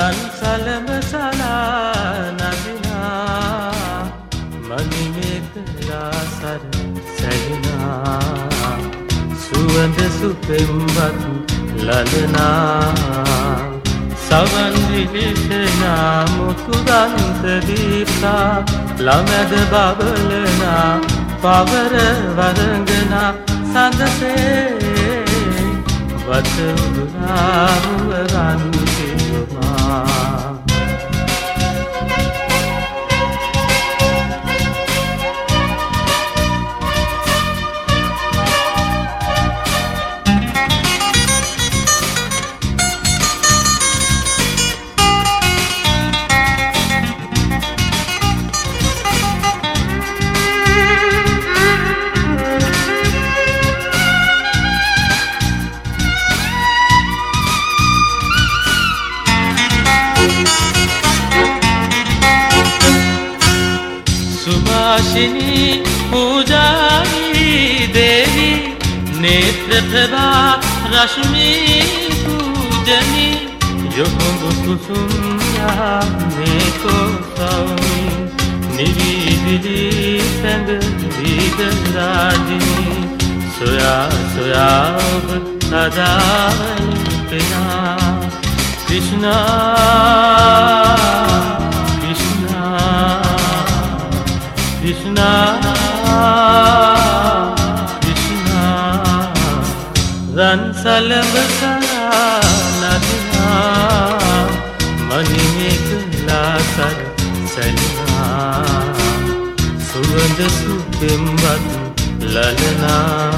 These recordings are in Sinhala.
රන් සලම සලා නදිනා මනිමේකලා සර සැලිනා සුවඳ සුපෙම්වත් ලලනා. සවන් විලිසනා මුකුදන්ත දීප්තා. ළමැද බබලනා පවර වරංගනා සඳසේ. වත විලාශිනී පූජාවී දේවි නේත්‍රප්‍රභා රශ්මී පූජනී. යොහොඹ කුසුම් යා මේකෝ සවමි නිවිදිලි සැඟ වීද රාජිනී සොයා සොයා ඔබ සදායි පෙනා Krishna සලා නදිනා මනිමේකලා සර සැලිනා සුවඳ සුපෙම්වත් ලලනා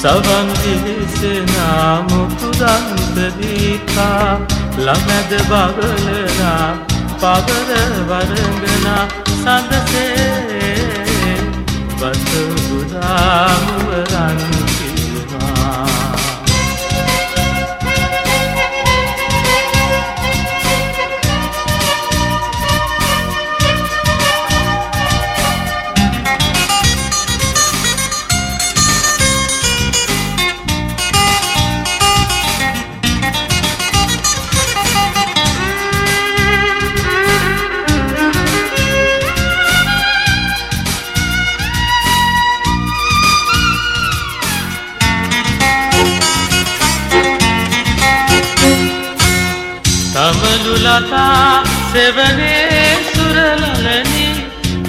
සවන් දිවිසනා මුකුදන්ත දීපා ළමැද බගලනා පවර වරංගනා සඳසේ බතු ගුදාමුවරන් කමලුලතා සෙවනේ සුරලලනි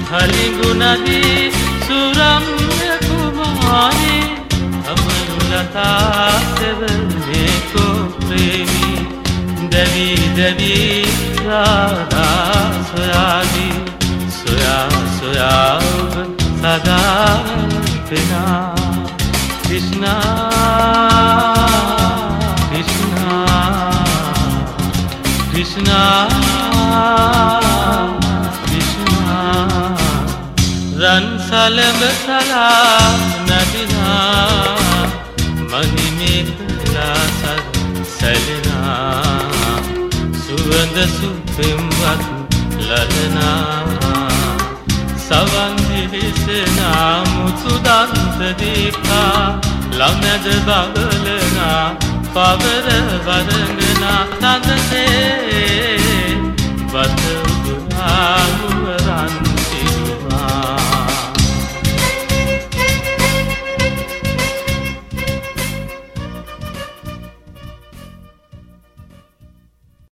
හලිගුණදී සුරම්ය කුමාරි කමලුලතා සෙවනේ කෝප්‍රේමි දැවී දැවී රාදා සොයාදී සොයා සොයා ඔබ සදා පෙනා රන් සලඹ සලා නදිනා මහිමේකලා සර සැලෙනා සුවඳ සුපෙම්වත් ලලනා සවන් දිවිසනා මුතුදන්ත දීපා ළමැද බගලනා පවර වරඟනා තඳසේ